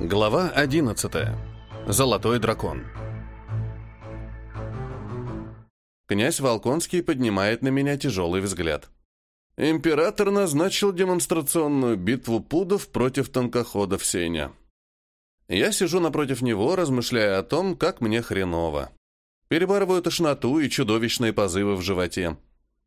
Глава 11. Золотой дракон. Князь Волконский поднимает на меня тяжелый взгляд. Император назначил демонстрационную битву пудов против тонкоходов Сеня. Я сижу напротив него, размышляя о том, как мне хреново. Перебарываю тошноту и чудовищные позывы в животе.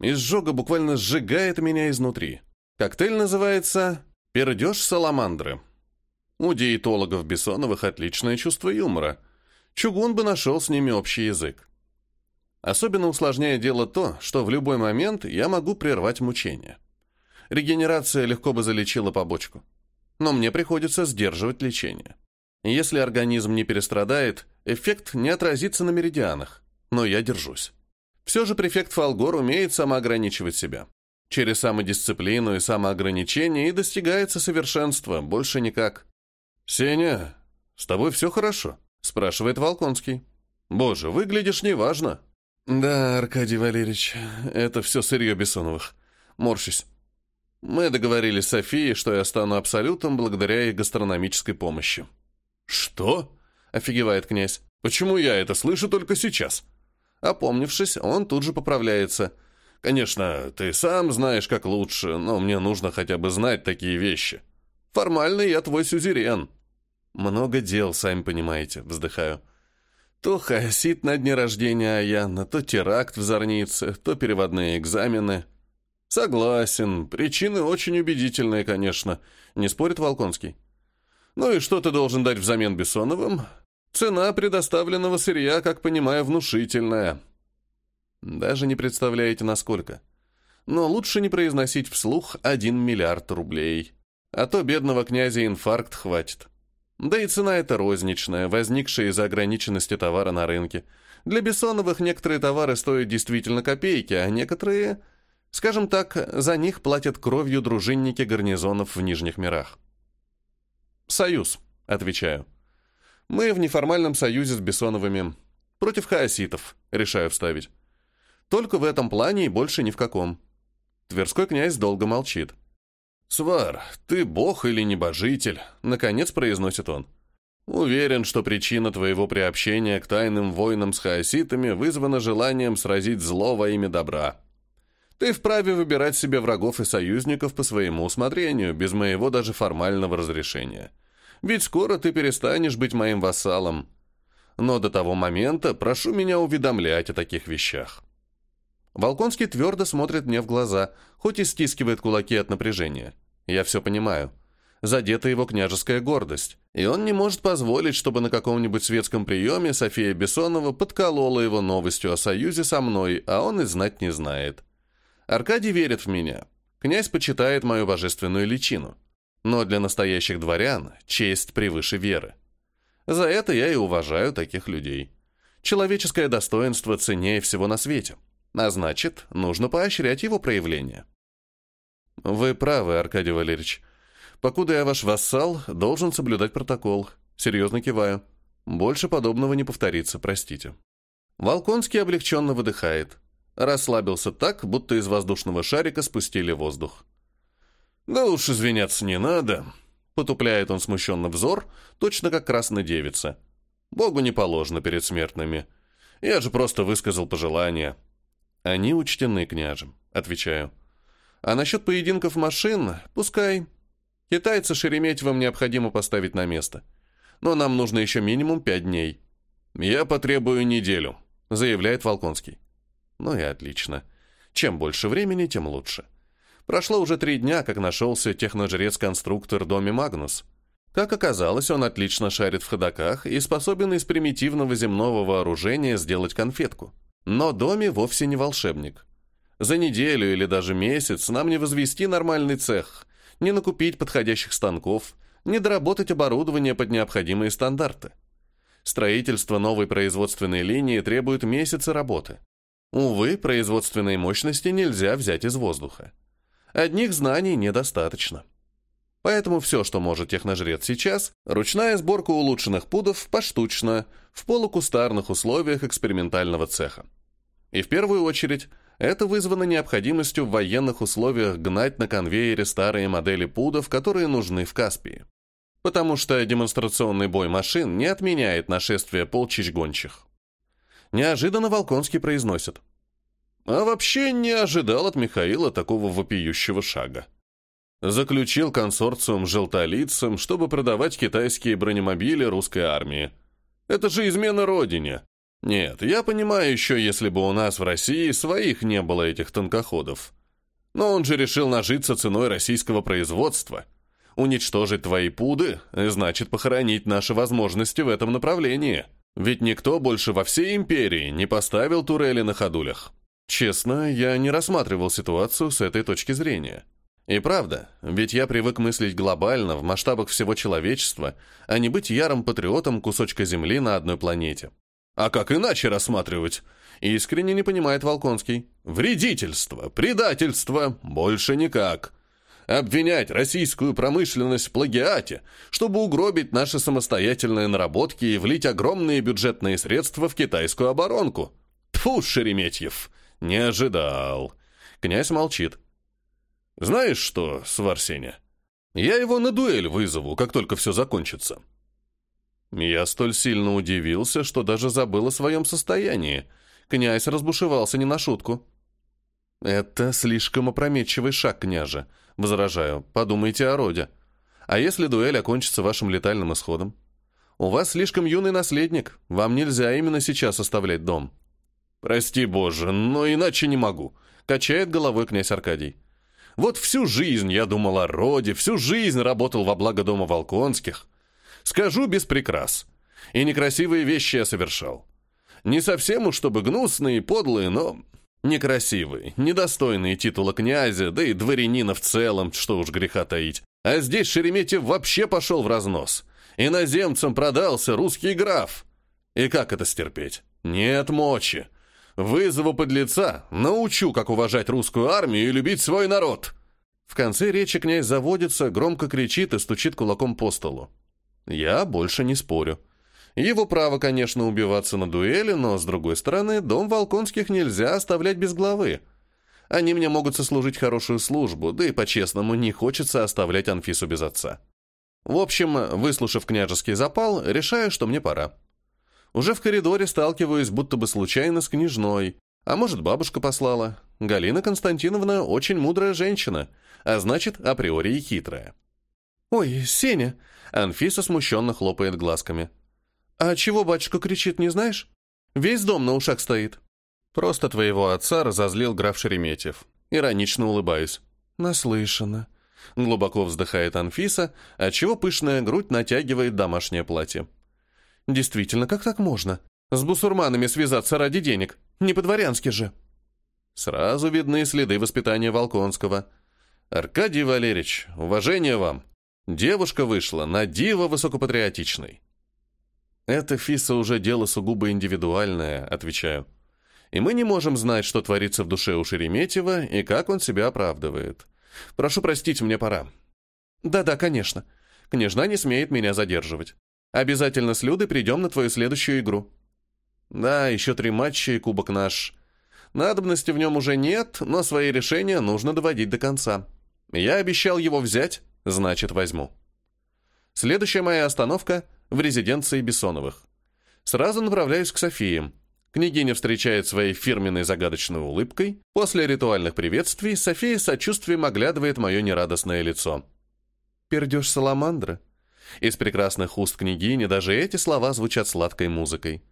Изжога буквально сжигает меня изнутри. Коктейль называется «Пердеж саламандры». У диетологов Бессоновых отличное чувство юмора. Чугун бы нашел с ними общий язык. Особенно усложняет дело то, что в любой момент я могу прервать мучение. Регенерация легко бы залечила побочку. Но мне приходится сдерживать лечение. Если организм не перестрадает, эффект не отразится на меридианах. Но я держусь. Все же префект Фалгор умеет самоограничивать себя. Через самодисциплину и самоограничение и достигается совершенство, больше никак. «Сеня, с тобой все хорошо?» – спрашивает Волконский. «Боже, выглядишь неважно». «Да, Аркадий Валерьевич, это все сырье Бессоновых. Морщусь. Мы договорились с Софией, что я стану абсолютом благодаря их гастрономической помощи». «Что?» — офигевает князь. «Почему я это слышу только сейчас?» Опомнившись, он тут же поправляется. «Конечно, ты сам знаешь, как лучше, но мне нужно хотя бы знать такие вещи. Формально я твой сюзерен». «Много дел, сами понимаете», — вздыхаю. То хаосит на дне рождения Аяна, то теракт в Зорнице, то переводные экзамены. Согласен, причины очень убедительные, конечно, не спорит Волконский. Ну и что ты должен дать взамен Бессоновым? Цена предоставленного сырья, как понимаю, внушительная. Даже не представляете, насколько. Но лучше не произносить вслух один миллиард рублей. А то бедного князя инфаркт хватит. Да и цена эта розничная, возникшая из-за ограниченности товара на рынке. Для Бессоновых некоторые товары стоят действительно копейки, а некоторые, скажем так, за них платят кровью дружинники гарнизонов в Нижних мирах. «Союз», — отвечаю. «Мы в неформальном союзе с Бессоновыми. Против хаоситов», — решаю вставить. «Только в этом плане и больше ни в каком». Тверской князь долго молчит. «Свар, ты бог или небожитель?» — наконец произносит он. «Уверен, что причина твоего приобщения к тайным войнам с хаоситами вызвана желанием сразить зло во имя добра. Ты вправе выбирать себе врагов и союзников по своему усмотрению, без моего даже формального разрешения. Ведь скоро ты перестанешь быть моим вассалом. Но до того момента прошу меня уведомлять о таких вещах». Волконский твердо смотрит мне в глаза, хоть и стискивает кулаки от напряжения. Я все понимаю. Задета его княжеская гордость, и он не может позволить, чтобы на каком-нибудь светском приеме София Бессонова подколола его новостью о союзе со мной, а он и знать не знает. Аркадий верит в меня. Князь почитает мою божественную личину. Но для настоящих дворян честь превыше веры. За это я и уважаю таких людей. Человеческое достоинство ценнее всего на свете. А значит, нужно поощрять его проявление. «Вы правы, Аркадий Валерьевич. Покуда я ваш вассал, должен соблюдать протокол. Серьезно киваю. Больше подобного не повторится, простите». Волконский облегченно выдыхает. Расслабился так, будто из воздушного шарика спустили воздух. «Да уж извиняться не надо», — потупляет он смущенно взор, точно как красная девица. «Богу не положено перед смертными. Я же просто высказал пожелания». «Они учтены, княжем», — отвечаю. А насчет поединков машин, пускай. Китайца Шереметьевым необходимо поставить на место. Но нам нужно еще минимум пять дней. Я потребую неделю, заявляет Волконский. Ну и отлично. Чем больше времени, тем лучше. Прошло уже три дня, как нашелся техножрец-конструктор Доми Магнус. Как оказалось, он отлично шарит в ходоках и способен из примитивного земного вооружения сделать конфетку. Но Доми вовсе не волшебник. За неделю или даже месяц нам не возвести нормальный цех, не накупить подходящих станков, не доработать оборудование под необходимые стандарты. Строительство новой производственной линии требует месяца работы. Увы, производственной мощности нельзя взять из воздуха. Одних знаний недостаточно. Поэтому все, что может техножрец сейчас, ручная сборка улучшенных пудов поштучно, в полукустарных условиях экспериментального цеха. И в первую очередь это вызвано необходимостью в военных условиях гнать на конвейере старые модели пудов, которые нужны в Каспии. потому что демонстрационный бой машин не отменяет нашествие полчищ гончих. Неожиданно Волконский произносит. А вообще не ожидал от Михаила такого вопиющего шага. Заключил консорциум с желтолицем, чтобы продавать китайские бронемобили русской армии. Это же измена родине. Нет, я понимаю еще, если бы у нас в России своих не было этих танкоходов. Но он же решил нажиться ценой российского производства. Уничтожить твои пуды значит похоронить наши возможности в этом направлении. Ведь никто больше во всей империи не поставил турели на ходулях. Честно, я не рассматривал ситуацию с этой точки зрения. И правда, ведь я привык мыслить глобально, в масштабах всего человечества, а не быть ярым патриотом кусочка земли на одной планете. А как иначе рассматривать? Искренне не понимает Волконский. Вредительство, предательство, больше никак. Обвинять российскую промышленность в плагиате, чтобы угробить наши самостоятельные наработки и влить огромные бюджетные средства в китайскую оборонку. Тфу, Шереметьев, не ожидал. Князь молчит. Знаешь что, Сварсеня, я его на дуэль вызову, как только все закончится. Я столь сильно удивился, что даже забыл о своем состоянии. Князь разбушевался не на шутку. «Это слишком опрометчивый шаг, княже», — возражаю. «Подумайте о роде. А если дуэль окончится вашим летальным исходом? У вас слишком юный наследник, вам нельзя именно сейчас оставлять дом». «Прости, Боже, но иначе не могу», — качает головой князь Аркадий. «Вот всю жизнь я думал о роде, всю жизнь работал во благо дома Волконских. Скажу без прикрас. И некрасивые вещи я совершал. Не совсем уж чтобы гнусные и подлые, но некрасивые, недостойные титула князя, да и дворянина в целом, что уж греха таить. А здесь Шереметьев вообще пошел в разнос. Иноземцам продался русский граф. И как это стерпеть? Нет мочи. Вызову подлеца, научу, как уважать русскую армию и любить свой народ. В конце речи князь заводится, громко кричит и стучит кулаком по столу. Я больше не спорю. Его право, конечно, убиваться на дуэли, но, с другой стороны, дом Волконских нельзя оставлять без главы. Они мне могут сослужить хорошую службу, да и, по-честному, не хочется оставлять Анфису без отца. В общем, выслушав княжеский запал, решаю, что мне пора. Уже в коридоре сталкиваюсь будто бы случайно с княжной, а может, бабушка послала. Галина Константиновна очень мудрая женщина, а значит, априори и хитрая. «Ой, Сеня!» Анфиса смущенно хлопает глазками. «А чего батюшка кричит, не знаешь? Весь дом на ушах стоит». «Просто твоего отца разозлил граф Шереметьев». Иронично улыбаюсь. «Наслышано». Глубоко вздыхает Анфиса, отчего пышная грудь натягивает домашнее платье. «Действительно, как так можно? С бусурманами связаться ради денег? Не по-дворянски же». Сразу видны следы воспитания Волконского. «Аркадий Валерьевич, уважение вам!» Девушка вышла на диво высокопатриотичной. «Это, Фиса, уже дело сугубо индивидуальное», — отвечаю. «И мы не можем знать, что творится в душе у Шереметьева и как он себя оправдывает. Прошу простить, мне пора». «Да-да, конечно. Княжна не смеет меня задерживать. Обязательно с Людой придем на твою следующую игру». «Да, еще три матча и кубок наш. Надобности в нем уже нет, но свои решения нужно доводить до конца. Я обещал его взять, Значит, возьму. Следующая моя остановка в резиденции Бессоновых. Сразу направляюсь к Софии. Княгиня встречает своей фирменной загадочной улыбкой. После ритуальных приветствий София с сочувствием оглядывает мое нерадостное лицо. «Пердеж саламандра?» Из прекрасных уст княгини даже эти слова звучат сладкой музыкой.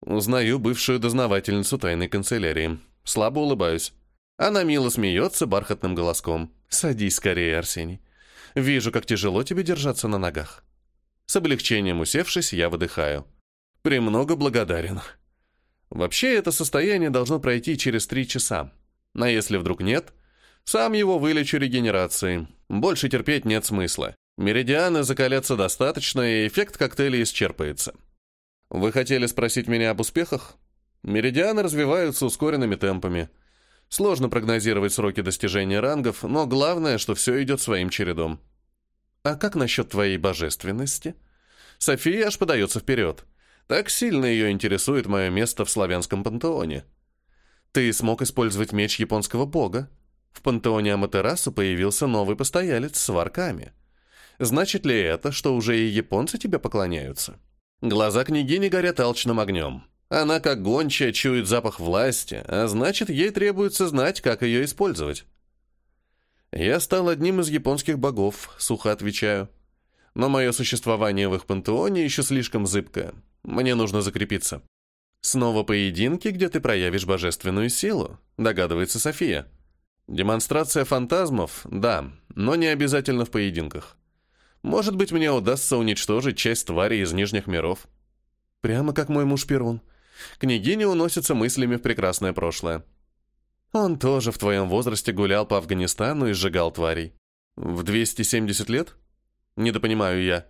Узнаю бывшую дознавательницу тайной канцелярии. Слабо улыбаюсь. Она мило смеется бархатным голоском. «Садись скорее, Арсений. Вижу, как тяжело тебе держаться на ногах. С облегчением усевшись, я выдыхаю. Премного благодарен. Вообще, это состояние должно пройти через три часа. А если вдруг нет, сам его вылечу регенерацией. Больше терпеть нет смысла. Меридианы закалятся достаточно, и эффект коктейля исчерпается. Вы хотели спросить меня об успехах? Меридианы развиваются ускоренными темпами. Сложно прогнозировать сроки достижения рангов, но главное, что все идет своим чередом. А как насчет твоей божественности? София аж подается вперед. Так сильно ее интересует мое место в славянском пантеоне. Ты смог использовать меч японского бога. В пантеоне Аматерасу появился новый постоялец с варками. Значит ли это, что уже и японцы тебе поклоняются? Глаза княгини горят алчным огнем. Она, как гончая, чует запах власти, а значит, ей требуется знать, как ее использовать. Я стал одним из японских богов, сухо отвечаю. Но мое существование в их пантеоне еще слишком зыбкое. Мне нужно закрепиться. Снова поединки, где ты проявишь божественную силу, догадывается София. Демонстрация фантазмов, да, но не обязательно в поединках. Может быть, мне удастся уничтожить часть тварей из нижних миров. Прямо как мой муж Перун. Княгиня уносится мыслями в прекрасное прошлое. Он тоже в твоем возрасте гулял по Афганистану и сжигал тварей. В 270 лет? Недопонимаю я.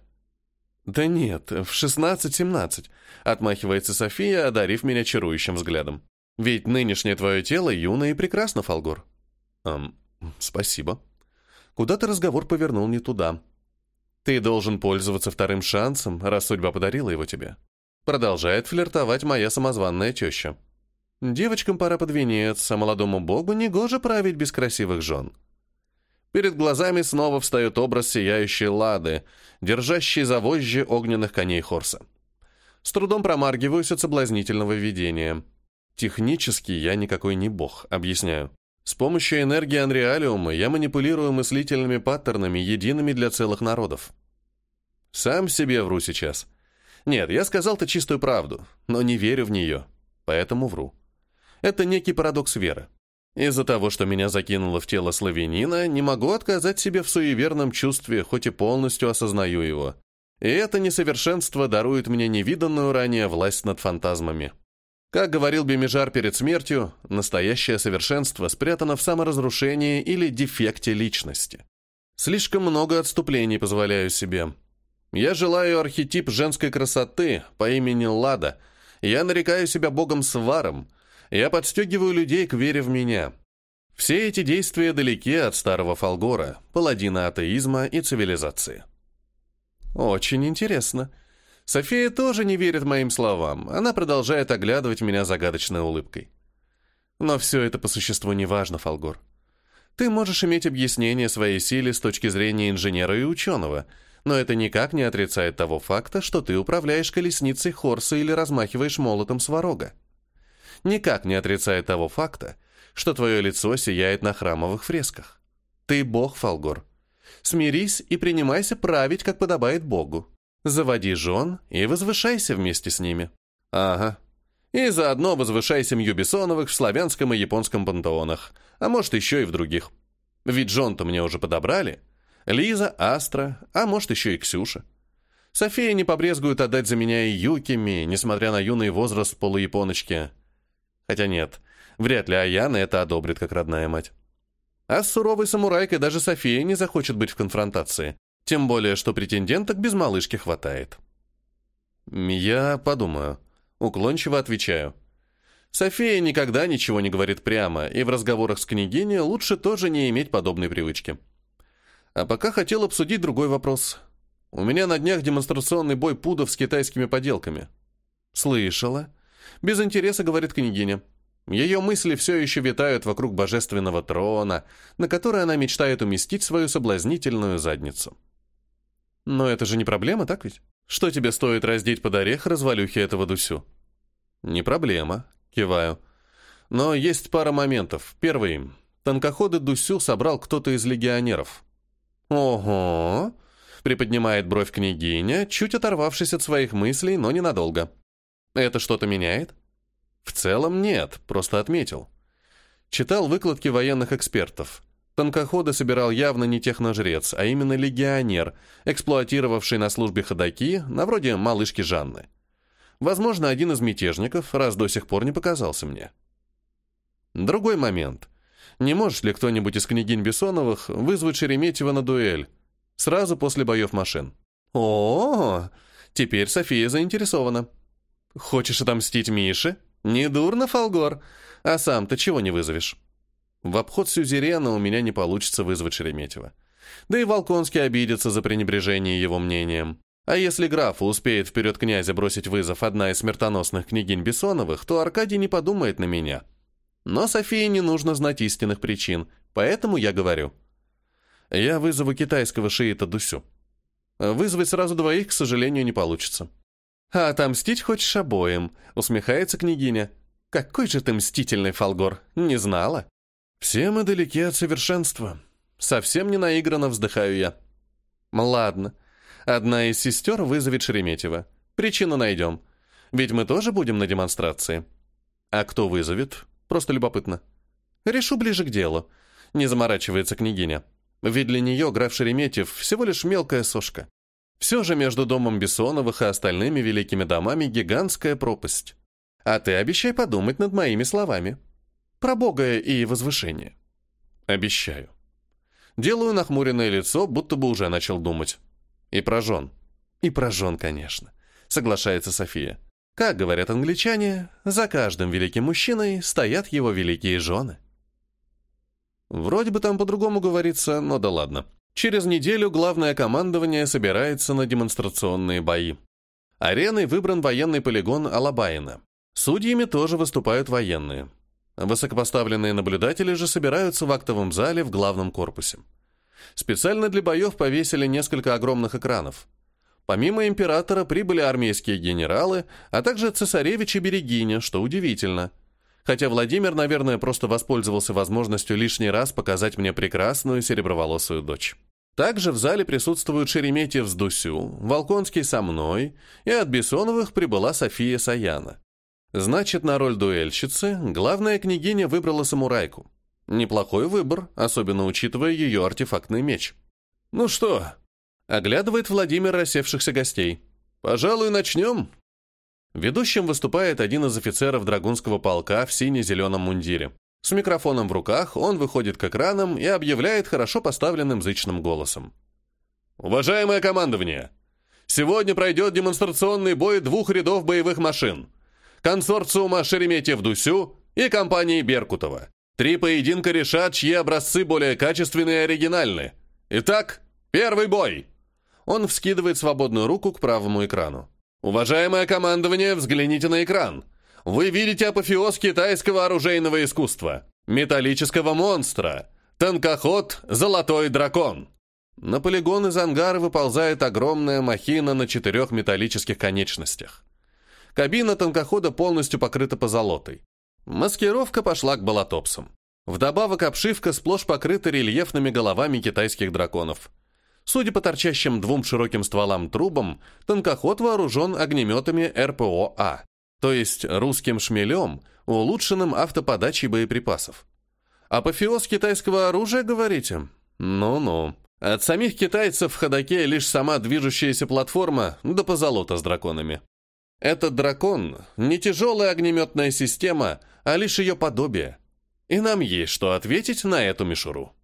Да нет, в 16-17, отмахивается София, одарив меня чарующим взглядом. Ведь нынешнее твое тело юно и прекрасно, Фолгор. Эм, спасибо. Куда-то разговор повернул не туда. Ты должен пользоваться вторым шансом, раз судьба подарила его тебе. Продолжает флиртовать моя самозванная теща. Девочкам пора под венец, а молодому богу негоже править без красивых жен. Перед глазами снова встает образ сияющей лады, держащей за вожжи огненных коней Хорса. С трудом промаргиваюсь от соблазнительного видения. Технически я никакой не бог, объясняю. С помощью энергии Анреалиума я манипулирую мыслительными паттернами, едиными для целых народов. Сам себе вру сейчас. Нет, я сказал-то чистую правду, но не верю в нее, поэтому вру. Это некий парадокс веры. Из-за того, что меня закинуло в тело славянина, не могу отказать себе в суеверном чувстве, хоть и полностью осознаю его. И это несовершенство дарует мне невиданную ранее власть над фантазмами. Как говорил Бемижар перед смертью, настоящее совершенство спрятано в саморазрушении или дефекте личности. Слишком много отступлений позволяю себе. Я желаю архетип женской красоты по имени Лада. Я нарекаю себя богом Сваром. Я подстегиваю людей к вере в меня. Все эти действия далеки от старого Фолгора, паладина атеизма и цивилизации. Очень интересно. София тоже не верит моим словам. Она продолжает оглядывать меня загадочной улыбкой. Но все это по существу не важно, Фолгор. Ты можешь иметь объяснение своей силе с точки зрения инженера и ученого – но это никак не отрицает того факта, что ты управляешь колесницей Хорса или размахиваешь молотом сварога. Никак не отрицает того факта, что твое лицо сияет на храмовых фресках. Ты бог, Фалгор. Смирись и принимайся править, как подобает богу. Заводи жен и возвышайся вместе с ними. Ага. И заодно возвышай семью Бессоновых в славянском и японском пантеонах, а может еще и в других. Ведь жен-то мне уже подобрали — Лиза, Астра, а может еще и Ксюша. София не побрезгует отдать за меня и Юкими, несмотря на юный возраст полуяпоночки. Хотя нет, вряд ли Аяна это одобрит как родная мать. А с суровой самурайкой даже София не захочет быть в конфронтации. Тем более, что претенденток без малышки хватает. Я подумаю. Уклончиво отвечаю. София никогда ничего не говорит прямо, и в разговорах с княгиней лучше тоже не иметь подобной привычки. А пока хотел обсудить другой вопрос. У меня на днях демонстрационный бой пудов с китайскими поделками. Слышала. Без интереса, говорит княгиня. Ее мысли все еще витают вокруг божественного трона, на который она мечтает уместить свою соблазнительную задницу. Но это же не проблема, так ведь? Что тебе стоит раздеть под орех развалюхи этого Дусю? Не проблема, киваю. Но есть пара моментов. Первый. Тонкоходы Дусю собрал кто-то из легионеров. «Ого!» — приподнимает бровь княгиня, чуть оторвавшись от своих мыслей, но ненадолго. «Это что-то меняет?» «В целом нет, просто отметил». Читал выкладки военных экспертов. Тонкоходы собирал явно не техножрец, а именно легионер, эксплуатировавший на службе ходаки, на вроде малышки Жанны. Возможно, один из мятежников, раз до сих пор не показался мне. Другой момент. Не может ли кто-нибудь из княгинь Бессоновых вызвать Шереметьева на дуэль? Сразу после боев машин. О, -о, -о теперь София заинтересована. Хочешь отомстить Мише? Недурно, Фолгор. А сам-то чего не вызовешь? В обход Сюзерена у меня не получится вызвать Шереметьева. Да и Волконский обидится за пренебрежение его мнением. А если графу успеет вперед князя бросить вызов одна из смертоносных княгинь Бессоновых, то Аркадий не подумает на меня. Но Софии не нужно знать истинных причин, поэтому я говорю. Я вызову китайского шиита Дусю. Вызвать сразу двоих, к сожалению, не получится. «А отомстить хочешь обоим», — усмехается княгиня. «Какой же ты мстительный, Фолгор, не знала?» «Все мы далеки от совершенства. Совсем не наигранно вздыхаю я». «Ладно. Одна из сестер вызовет Шереметьева. Причину найдем. Ведь мы тоже будем на демонстрации». «А кто вызовет?» Просто любопытно. «Решу ближе к делу», — не заморачивается княгиня. Ведь для нее граф Шереметьев всего лишь мелкая сошка. Все же между домом Бессоновых и остальными великими домами гигантская пропасть. А ты обещай подумать над моими словами. Про Бога и возвышение. Обещаю. Делаю нахмуренное лицо, будто бы уже начал думать. И про жен. И про жен, конечно. Соглашается София. Как говорят англичане, за каждым великим мужчиной стоят его великие жены. Вроде бы там по-другому говорится, но да ладно. Через неделю главное командование собирается на демонстрационные бои. Ареной выбран военный полигон Алабаина. Судьями тоже выступают военные. Высокопоставленные наблюдатели же собираются в актовом зале в главном корпусе. Специально для боев повесили несколько огромных экранов. Помимо императора прибыли армейские генералы, а также цесаревич и берегиня, что удивительно – хотя Владимир, наверное, просто воспользовался возможностью лишний раз показать мне прекрасную сереброволосую дочь. Также в зале присутствуют Шереметьев с Дусю, Волконский со мной, и от Бессоновых прибыла София Саяна. Значит, на роль дуэльщицы главная княгиня выбрала самурайку. Неплохой выбор, особенно учитывая ее артефактный меч. «Ну что?» — оглядывает Владимир рассевшихся гостей. «Пожалуй, начнем?» Ведущим выступает один из офицеров Драгунского полка в сине-зеленом мундире. С микрофоном в руках он выходит к экранам и объявляет хорошо поставленным зычным голосом. «Уважаемое командование! Сегодня пройдет демонстрационный бой двух рядов боевых машин. Консорциума Шереметьев-Дусю и компании Беркутова. Три поединка решат, чьи образцы более качественные и оригинальны. Итак, первый бой!» Он вскидывает свободную руку к правому экрану. Уважаемое командование, взгляните на экран. Вы видите апофеоз китайского оружейного искусства. Металлического монстра. Танкоход «Золотой дракон». На полигон из ангара выползает огромная махина на четырех металлических конечностях. Кабина танкохода полностью покрыта позолотой. Маскировка пошла к болотопсам. Вдобавок обшивка сплошь покрыта рельефными головами китайских драконов. Судя по торчащим двум широким стволам трубам, танкоход вооружен огнеметами РПО-А, то есть русским шмелем, улучшенным автоподачей боеприпасов. Апофеоз китайского оружия, говорите? Ну-ну. От самих китайцев в ходаке лишь сама движущаяся платформа, да позолота с драконами. Этот дракон — не тяжелая огнеметная система, а лишь ее подобие. И нам есть что ответить на эту мишуру.